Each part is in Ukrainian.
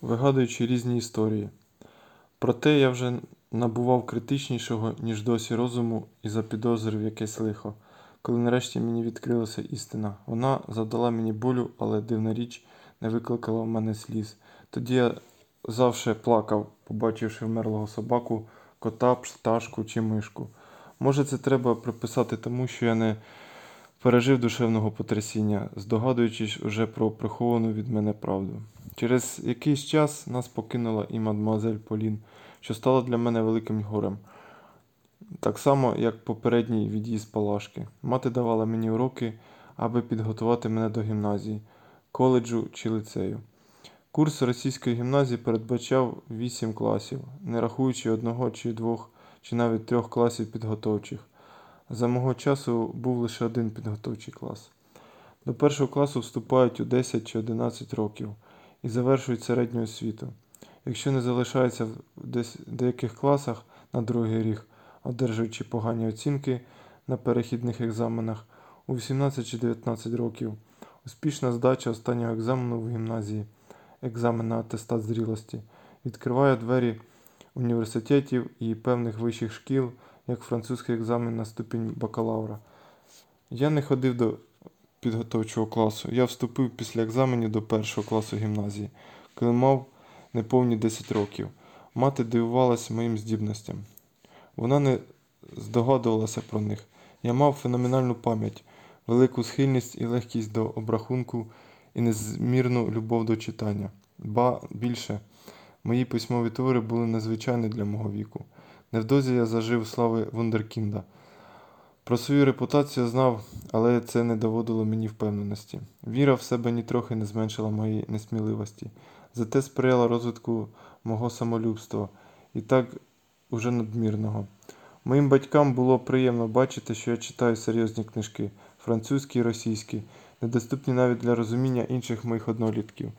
вигадуючи різні історії. Проте я вже набував критичнішого, ніж досі розуму і запідозрив якесь лихо. Коли нарешті мені відкрилася істина, вона завдала мені болю, але дивна річ не викликала в мене сліз. Тоді я завше плакав, побачивши вмерлого собаку, кота, пташку чи мишку. Може, це треба приписати тому, що я не пережив душевного потрясіння, здогадуючись уже про приховану від мене правду. Через якийсь час нас покинула і мадмуазель Полін, що стало для мене великим горем. Так само, як попередній від'їзд Палашки. Мати давала мені уроки, аби підготувати мене до гімназії, коледжу чи лицею. Курс російської гімназії передбачав 8 класів, не рахуючи одного чи двох, чи навіть трьох класів підготовчих. За мого часу був лише один підготовчий клас. До першого класу вступають у 10 чи 11 років і завершують середню освіту. Якщо не залишаються в деяких класах на другий рік, одержуючи погані оцінки на перехідних екзаменах у 18 чи 19 років, успішна здача останнього екзамену в гімназії, екзамен на атестат зрілості, відкриває двері університетів і певних вищих шкіл, як французький екзамен на ступінь бакалавра. Я не ходив до підготовчого класу. Я вступив після екзаменів до першого класу гімназії, коли мав неповні 10 років. Мати дивувалася моїм здібностям. Вона не здогадувалася про них. Я мав феноменальну пам'ять, велику схильність і легкість до обрахунку і незмірну любов до читання. Ба більше, мої письмові твори були незвичайні для мого віку. Невдовзі я зажив слави Вундеркінда. Про свою репутацію знав, але це не доводило мені впевненості. Віра в себе нітрохи не зменшила моєї несміливості, зате сприяла розвитку мого самолюбства і так уже надмірного. Моїм батькам було приємно бачити, що я читаю серйозні книжки французькі і російські, недоступні навіть для розуміння інших моїх однолітків.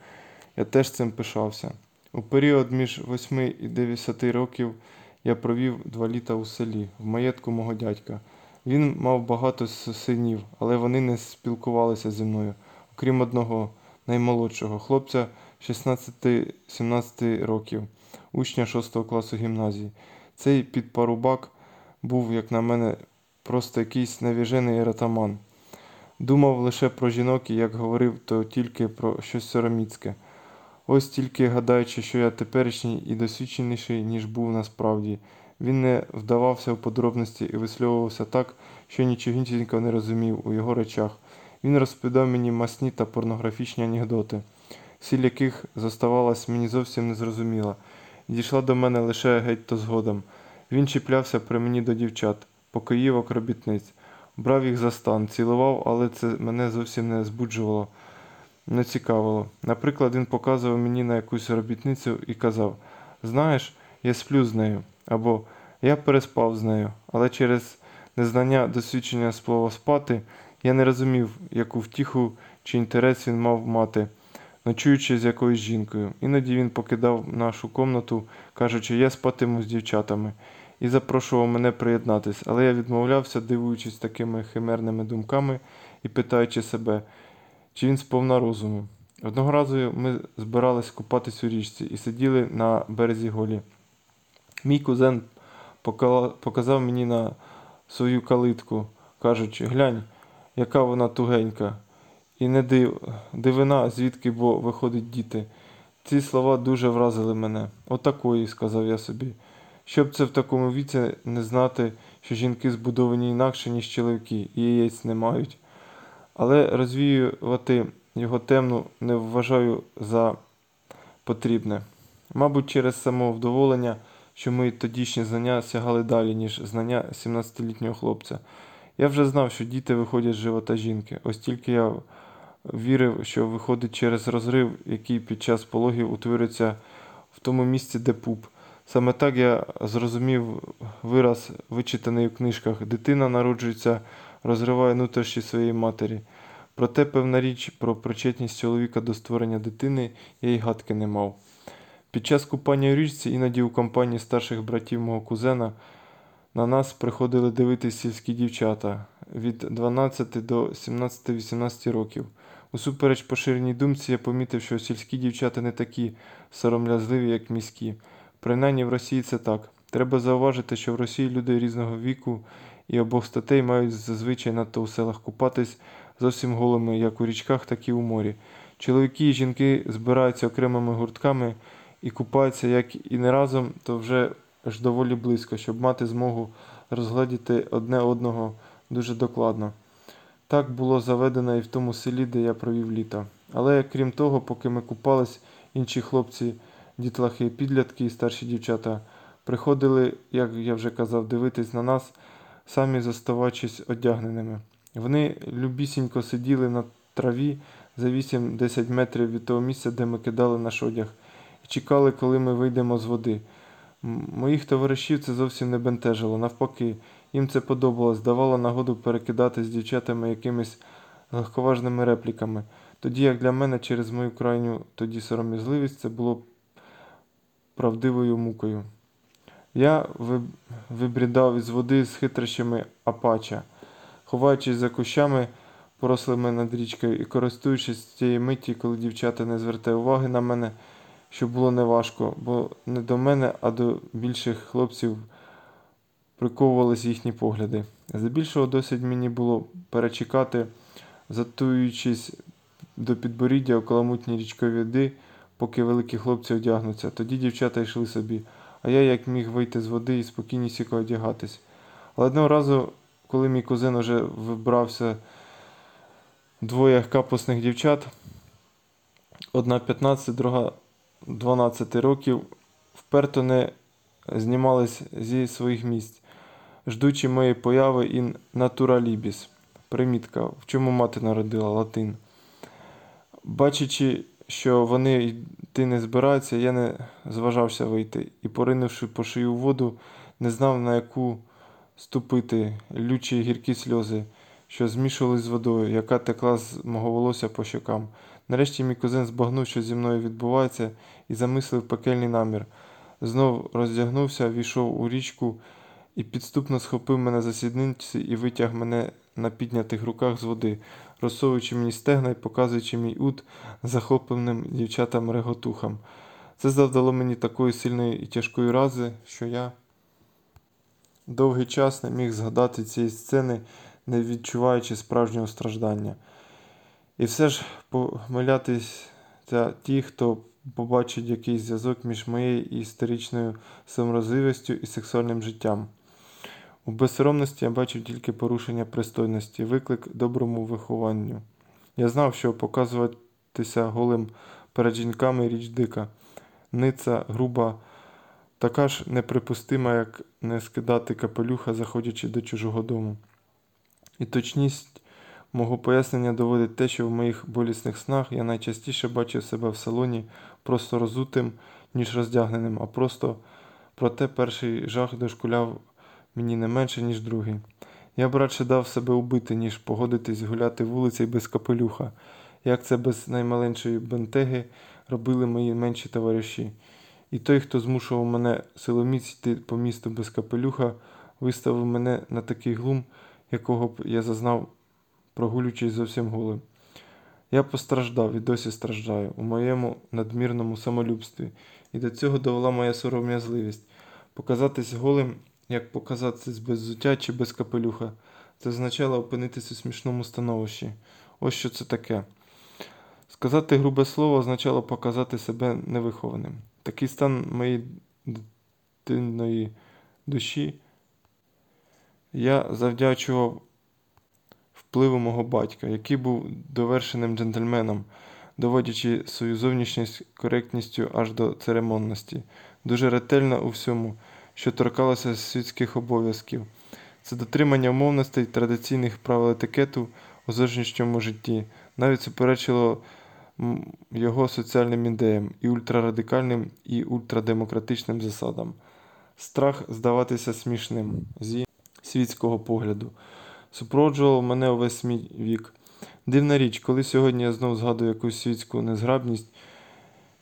Я теж цим пишався. У період між 8 і 10 років я провів два літа у селі, в маєтку мого дядька. Він мав багато синів, але вони не спілкувалися зі мною, окрім одного наймолодшого хлопця 16-17 років, учня 6 класу гімназії. Цей підпарубак був, як на мене, просто якийсь навіжений ератаман. Думав лише про жінок і як говорив, то тільки про щось сороміцьке. Ось тільки гадаючи, що я теперішній і досвідченіший, ніж був насправді. Він не вдавався в подробності і висловлювався так, що нічогісінько не розумів у його речах. Він розповідав мені масні та порнографічні анекдоти, сіль яких зоставалась мені зовсім незрозуміла, дійшла до мене лише геть то згодом. Він чіплявся при мені до дівчат, покоївок робітниць, брав їх за стан, цілував, але це мене зовсім не збуджувало, не цікавило. Наприклад, він показував мені на якусь робітницю і казав: Знаєш, я сплю з нею, або я переспав з нею, але через незнання досвідчення слова спати я не розумів, яку втіху чи інтерес він мав мати, ночуючи з якоюсь жінкою. Іноді він покидав нашу комнату, кажучи, я спатиму з дівчатами, і запрошував мене приєднатись, але я відмовлявся, дивуючись такими химерними думками і питаючи себе, чи він сповна розуму. Одного разу ми збирались купатись у річці і сиділи на березі голі. Мій кузен показав мені на свою калитку, кажучи, глянь, яка вона тугенька. І не див, дивина, звідки бо виходить діти. Ці слова дуже вразили мене. Отакої, сказав я собі. Щоб це в такому віці не знати, що жінки збудовані інакше, ніж чоловіки, і яєць не мають. Але розвіювати його темну не вважаю за потрібне. Мабуть, через самовдоволення, що мої тодішні знання сягали далі, ніж знання 17-літнього хлопця. Я вже знав, що діти виходять з живота жінки. Ось тільки я вірив, що виходить через розрив, який під час пологів утворюється в тому місці, де пуп. Саме так я зрозумів вираз, вичитаний у книжках. Дитина народжується, розриває нутрощі своєї матері. Проте певна річ про причетність чоловіка до створення дитини я й гадки не мав. Під час купання у річці, іноді у компанії старших братів мого кузена, на нас приходили дивитись сільські дівчата від 12 до 17-18 років. Усупереч поширеній думці, я помітив, що сільські дівчата не такі сором'язливі, як міські. Принаймні в Росії це так. Треба зауважити, що в Росії люди різного віку і обох статей мають зазвичай надто у селах купатись зовсім голими, як у річках, так і у морі. Чоловіки і жінки збираються окремими гуртками і купаються як і не разом, то вже аж доволі близько, щоб мати змогу розгледіти одне одного дуже докладно. Так було заведено і в тому селі, де я провів літо. Але крім того, поки ми купались, інші хлопці, дітлахи, підлітки і старші дівчата приходили, як я вже казав, дивитись на нас, самі зоставаючись одягненими. Вони любісінько сиділи на траві за 8-10 метрів від того місця, де ми кидали наш одяг, і чекали, коли ми вийдемо з води. Моїх товаришів це зовсім не бентежило. Навпаки, їм це подобалось, давало нагоду перекидати з дівчатами якимись легковажними репліками. Тоді як для мене через мою крайню тоді сором'язливість це було правдивою мукою. Я вибрідав із води з хитрощами Апача, ховаючись за кущами, порослими над річкою, і користуючись тієї миті, коли дівчата не звертає уваги на мене, що було неважко, бо не до мене, а до більших хлопців приковувались їхні погляди. Здебільшого досить мені було перечекати, затуючись до підборіддя у каламутній річковій води, поки великі хлопці одягнуться. Тоді дівчата йшли собі, а я як міг вийти з води і спокійнісіко одягатись. Але одного разу, коли мій кузен уже вибрався двоє капусних дівчат, одна 15, друга 12 років, вперто не знімались зі своїх місць, ждучи моєї появи in naturalibis. Примітка, в чому мати народила латин. Бачачи, що вони йти не збираються, я не зважався вийти і, поринувши по шию воду, не знав на яку ступити лючі гіркі сльози, що змішувались з водою, яка текла з мого волосся по щокам. Нарешті мій кузен збагнув, що зі мною відбувається, і замислив пекельний намір. Знов роздягнувся, війшов у річку і підступно схопив мене за сідниці і витяг мене на піднятих руках з води, розсовуючи мені стегна і показуючи мій ут захопленим дівчатам реготухам. Це завдало мені такої сильної і тяжкої рази, що я довгий час не міг згадати цієї сцени, не відчуваючи справжнього страждання. І все ж помилятися ті, хто побачить якийсь зв'язок між моєю історичною саморозливістю і сексуальним життям. У безсоромності я бачив тільки порушення пристойності, виклик доброму вихованню. Я знав, що показуватися голим перед жінками річ дика, ниця, груба, така ж неприпустима, як не скидати капелюха, заходячи до чужого дому. І точність мого пояснення доводить те, що в моїх болісних снах я найчастіше бачив себе в салоні просто розутим, ніж роздягненим, а просто проте перший жах дошкуляв мені не менше, ніж другий. Я б радше дав себе убити, ніж погодитись гуляти вулицею без капелюха, як це без наймаленшої бентеги робили мої менші товариші. І той, хто змушував мене силоміць йти по місту без капелюха, виставив мене на такий глум, якого б я зазнав, прогулюючись зовсім голим. Я постраждав і досі страждаю у моєму надмірному самолюбстві, і до цього довела моя сором'язливість. Показатись голим, як показатись без взуття чи без капелюха, це означало опинитись у смішному становищі. Ось що це таке. Сказати грубе слово означало показати себе невихованим. Такий стан моєї дитинної душі я завдячував впливу мого батька, який був довершеним джентльменом, доводячи свою зовнішність коректністю аж до церемонності, дуже ретельно у всьому, що торкалося світських обов'язків. Це дотримання умовностей традиційних правил етикету у зовнішньому житті, навіть суперечило його соціальним ідеям і ультрарадикальним, і ультрадемократичним засадам. Страх здаватися смішним зі світського погляду супроводжував мене увесь мій вік. Дивна річ, коли сьогодні я знов згадую якусь світську незграбність,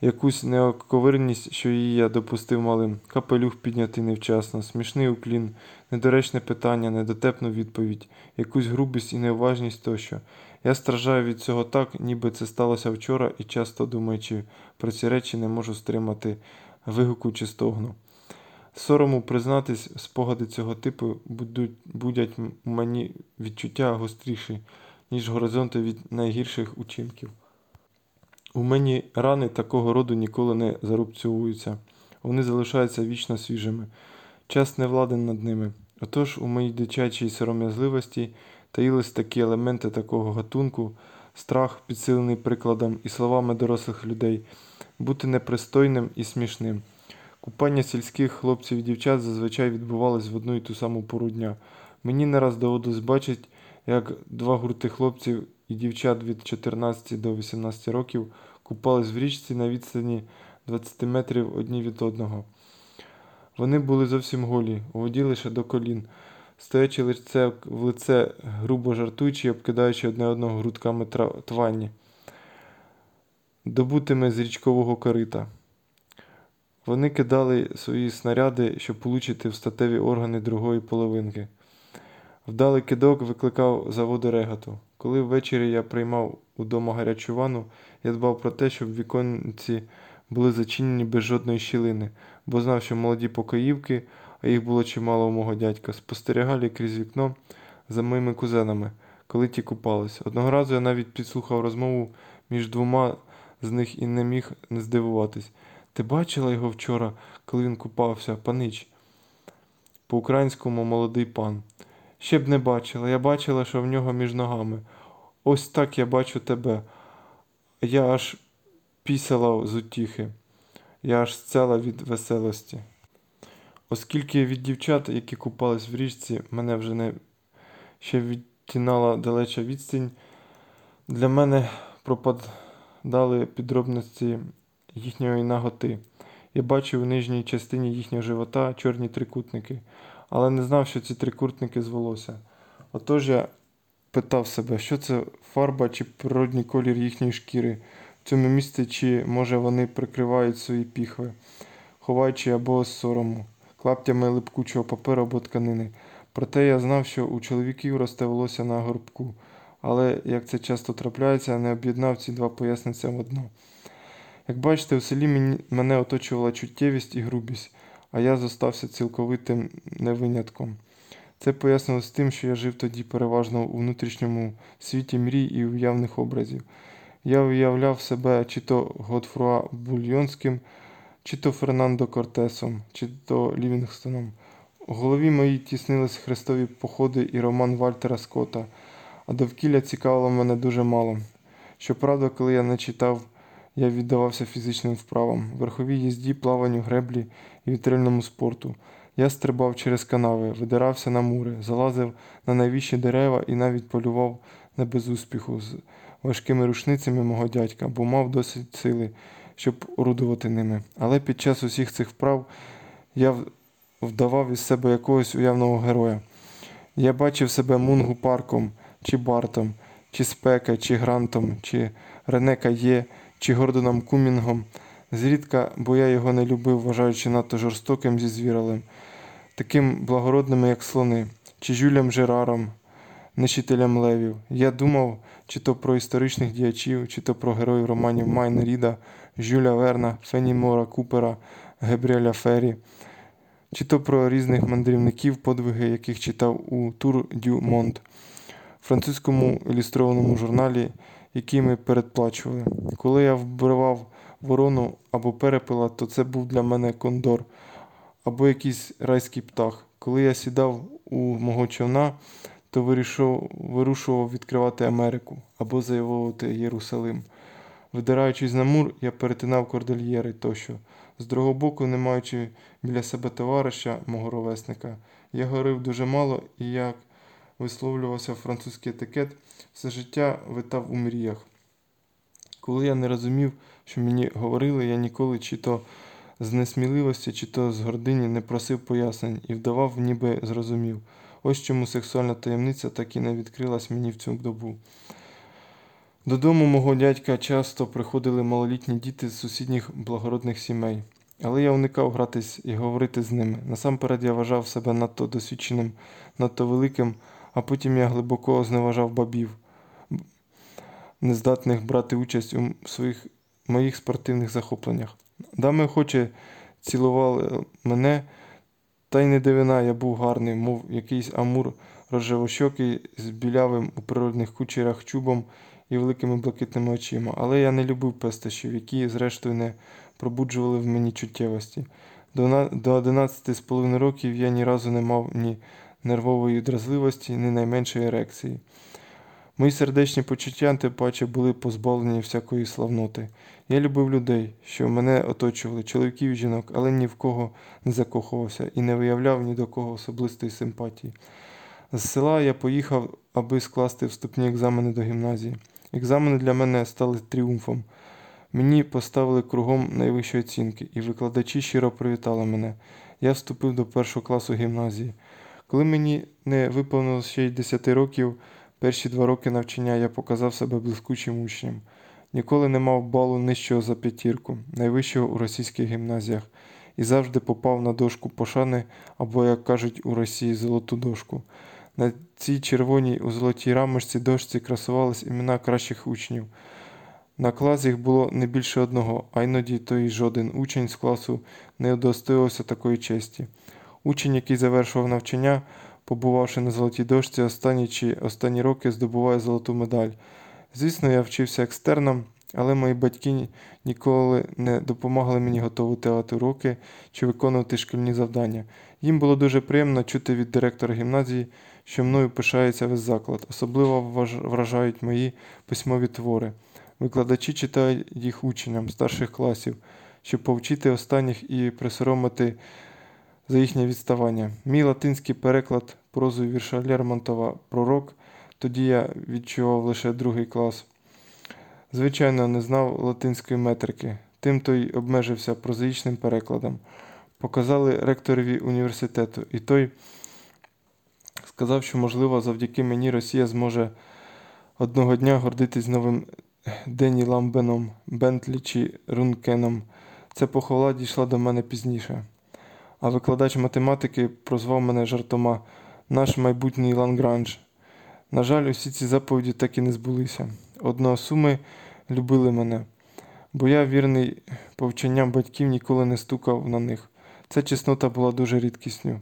якусь неоковирність, що її я допустив малим, капелюх піднятий невчасно, смішний уклін, недоречне питання, недотепну відповідь, якусь грубість і неуважність тощо. Я страждаю від цього так, ніби це сталося вчора, і часто думаючи про ці речі, не можу стримати вигуку чи стогну. Сорому признатись, спогади цього типу будуть, будять мені відчуття гостріші, ніж горизонти від найгірших учинків. У мені рани такого роду ніколи не зарубцьовуються, вони залишаються вічно свіжими. Час не владен над ними. Отож, у моїй дитячій сором'язливості таїлись такі елементи такого гатунку, страх, підсилений прикладом і словами дорослих людей, бути непристойним і смішним. Купання сільських хлопців і дівчат зазвичай відбувалось в одну і ту саму пору дня. Мені не раз доводилось бачити, як два гурти хлопців і дівчат від 14 до 18 років купались в річці на відстані 20 метрів одні від одного. Вони були зовсім голі, у воді лише до колін, стоячи лице в лице, грубо жартуючи обкидаючи одне одного грудками твані, добутими з річкового корита. Вони кидали свої снаряди, щоб получити в статеві органи другої половинки. Вдалий кидок викликав заводи реготу. Коли ввечері я приймав удома гарячу ванну, я дбав про те, щоб віконці були зачинені без жодної щілини, бо знав, що молоді покоївки, а їх було чимало у мого дядька, спостерігали крізь вікно за моїми кузенами, коли ті купались. Одного разу я навіть підслухав розмову між двома з них і не міг не здивуватись. Ти бачила його вчора, коли він купався, панич? По-українському молодий пан. Ще б не бачила. Я бачила, що в нього між ногами. Ось так я бачу тебе. Я аж пісяла з утіхи. Я аж сцела від веселості. Оскільки від дівчат, які купались в річці, мене вже не ще відтінала далеча відстань, для мене пропадали підробності їхньої наготи. Я бачив у нижній частині їхнього живота чорні трикутники, але не знав, що ці трикутники з волосся. Отож я питав себе, що це фарба чи природній колір їхньої шкіри в цьому місці, чи може вони прикривають свої піхви, ховаючи або сорому, клаптями липкучого паперу або тканини. Проте я знав, що у чоловіків росте волосся на горбку, але, як це часто трапляється, не об'єднав ці два пояснення в одно. Як бачите, у селі мене оточувала чуттєвість і грубість, а я зостався цілковитим невинятком. Це пояснилось тим, що я жив тоді переважно у внутрішньому світі мрій і уявних образів. Я уявляв себе чи то Готфруа Бульйонським, чи то Фернандо Кортесом, чи то Лівінгстоном. У голові моїй тіснились хрестові походи і роман Вальтера Скотта, а довкілля цікавило мене дуже мало. Щоправда, коли я не читав, я віддавався фізичним вправам, верховій їзді, плаванню, греблі і вітрильному спорту. Я стрибав через канави, видирався на мури, залазив на найвищі дерева і навіть полював не без успіху з важкими рушницями мого дядька, бо мав досить сили, щоб орудувати ними. Але під час усіх цих вправ я вдавав із себе якогось уявного героя. Я бачив себе Мунгу Парком, чи Бартом, чи Спеке, чи Грантом, чи Рене Кає, чи Гордоном Кумінгом. Зрідка, бо я його не любив, вважаючи надто жорстоким зі звіралем, таким благородним, як слони, чи Жюлем Жераром, нищителем левів. Я думав, чи то про історичних діячів, чи то про героїв романів Майна Ріда, Жюля Верна, Фенімора Купера, Гебріеля Феррі, чи то про різних мандрівників, подвиги яких читав у Тур дю Монт, французькому ілюстрованому журналі, який ми передплачували. Коли я вбивав ворону або перепила, то це був для мене кондор або якийсь райський птах. Коли я сідав у мого човна, то вирішов, вирушував відкривати Америку або завоювати Єрусалим. Видираючись на мур, я перетинав кордильєри тощо. З другого боку, не маючи біля себе товариша, мого ровесника, я говорив дуже мало і, як висловлювався французький етикет, все життя витав у мріях. Коли я не розумів, що мені говорили, я ніколи чи то з несміливості, чи то з гордині не просив пояснень і вдавав, ніби зрозумів. Ось чому сексуальна таємниця так і не відкрилась мені в цю добу. Додому мого дядька часто приходили малолітні діти з сусідніх благородних сімей. Але я уникав гратись і говорити з ними. Насамперед я вважав себе надто досвідченим, надто великим, а потім я глибоко зневажав бабів. нездатних брати участь у своїх моїх спортивних захопленнях. Дами охоче цілували мене, та й не дивина, я був гарний, мов якийсь амур рожевощокий з білявим у природних кучерях чубом і великими блакитними очима. Але я не любив пестощів, які, зрештою, не пробуджували в мені чуттєвості. До 11 з половиною років я ні разу не мав ні нервової дразливості, ні найменшої ерекції. Мої сердечні почуття, тим паче, були позбавлені всякої славноти. Я любив людей, що мене оточували, чоловіків і жінок, але ні в кого не закохувався і не виявляв ні до кого особистої симпатії. З села я поїхав, аби скласти вступні екзамени до гімназії. Екзамени для мене стали тріумфом. Мені поставили кругом найвищі оцінки, і викладачі щиро привітали мене. Я вступив до першого класу гімназії. Коли мені не виповнилося ще й 10 років, перші два роки навчання я показав себе блискучим учнем. Ніколи не мав балу нижчого за п'ятірку, найвищого у російських гімназіях, і завжди попав на дошку пошани, або, як кажуть у Росії, золоту дошку. На цій червоній у золотій рамочці дошці красувались імена кращих учнів. На клас їх було не більше одного, а іноді то й жоден учень з класу не удостоївся такої честі. Учень, який завершував навчання, побувавши на золотій дошці, останні чи останні роки здобуває золоту медаль. Звісно, я вчився екстерном, але мої батьки ніколи не допомагали мені готувати уроки чи виконувати шкільні завдання. Їм було дуже приємно чути від директора гімназії, що мною пишається весь заклад. Особливо вражають мої письмові твори. Викладачі читають їх учням старших класів, щоб повчити останніх і присоромити за їхнє відставання. Мій латинський переклад прозою вірша Лермонтова Пророк. Тоді я відчував лише другий клас. Звичайно, не знав латинської метрики, тим то й обмежився прозаїчним перекладом. Показали ректорові університету, і той сказав, що, можливо, завдяки мені Росія зможе одного дня гордитись новим Дені Ламбеном, Бентлі чи Рункеном. Ця похвала дійшла до мене пізніше. А викладач математики прозвав мене жартома наш майбутній Лангранж. На жаль, усі ці заповіді так і не збулися. Одноосуми любили мене, бо я, вірний повченням батьків, ніколи не стукав на них. Ця чеснота була дуже рідкісню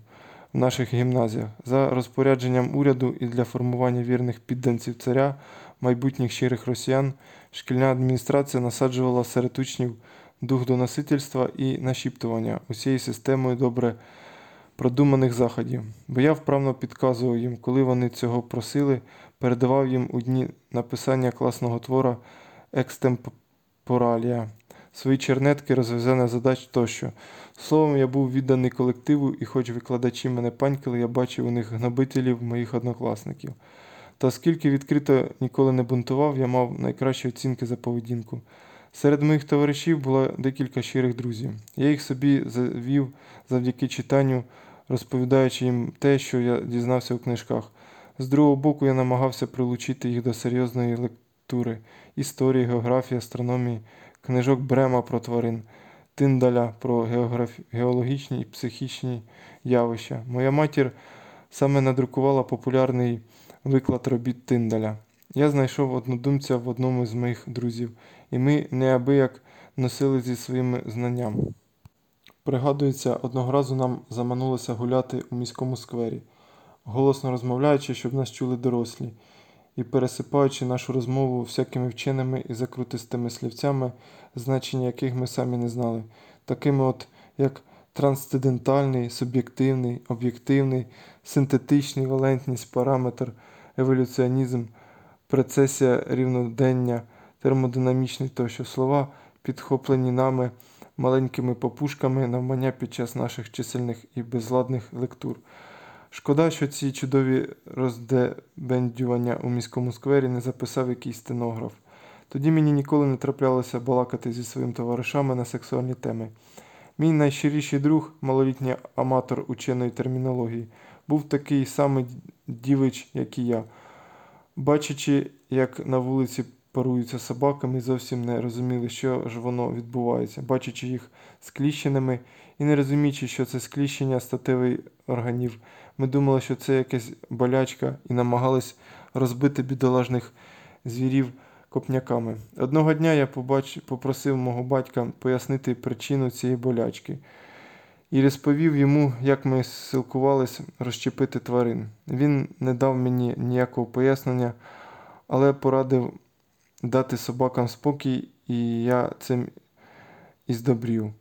в наших гімназіях. За розпорядженням уряду і для формування вірних підданців царя, майбутніх щирих росіян, шкільна адміністрація насаджувала серед учнів дух доносительства і нашіптування усією системою добре продуманих заходів, бо я вправно підказував їм, коли вони цього просили, передавав їм у дні написання класного твора екстемпоралія, свої чернетки, розв'язання задач тощо. Словом, я був відданий колективу, і хоч викладачі мене панькали, я бачив у них гнобителів моїх однокласників. Та оскільки відкрито ніколи не бунтував, я мав найкращі оцінки за поведінку. Серед моїх товаришів було декілька щирих друзів. Я їх собі завів завдяки читанню, розповідаючи їм те, що я дізнався у книжках. З другого боку, я намагався прилучити їх до серйозної лектури історії, географії, астрономії, книжок Брема про тварин, Тиндаля про географ... геологічні і психічні явища. Моя матір саме надрукувала популярний виклад робіт Тиндаля. Я знайшов однодумця в одному з моїх друзів, і ми неабияк носили зі своїми знаннями. Пригадується, одного разу нам заманулося гуляти у міському сквері, голосно розмовляючи, щоб нас чули дорослі, і пересипаючи нашу розмову всякими вченими і закрутистими слівцями, значення яких ми самі не знали, такими от як трансцендентальний, суб'єктивний, об'єктивний, синтетичний, валентність, параметр, еволюціонізм, прецесія рівнодення, термодинамічний тощо слова, підхоплені нами маленькими попушками навмання під час наших чисельних і безладних лектур. Шкода, що ці чудові роздебендювання у міському сквері не записав якийсь стенограф. Тоді мені ніколи не траплялося балакати зі своїми товаришами на сексуальні теми. Мій найщиріший друг, малолітній аматор ученої термінології, був такий самий дівич, як і я. Бачачи, як на вулиці паруються собаками, і зовсім не розуміли, що ж воно відбувається, бачачи їх скліщеними і не розуміючи, що це скліщення статевих органів, ми думали, що це якась болячка, і намагались розбити бідолажних звірів копняками. Одного дня я побач... попросив мого батька пояснити причину цієї болячки і розповів йому, як ми силкувались розчепити тварин. Він не дав мені ніякого пояснення, але порадив дати собакам спокій, і я цим і здобрів.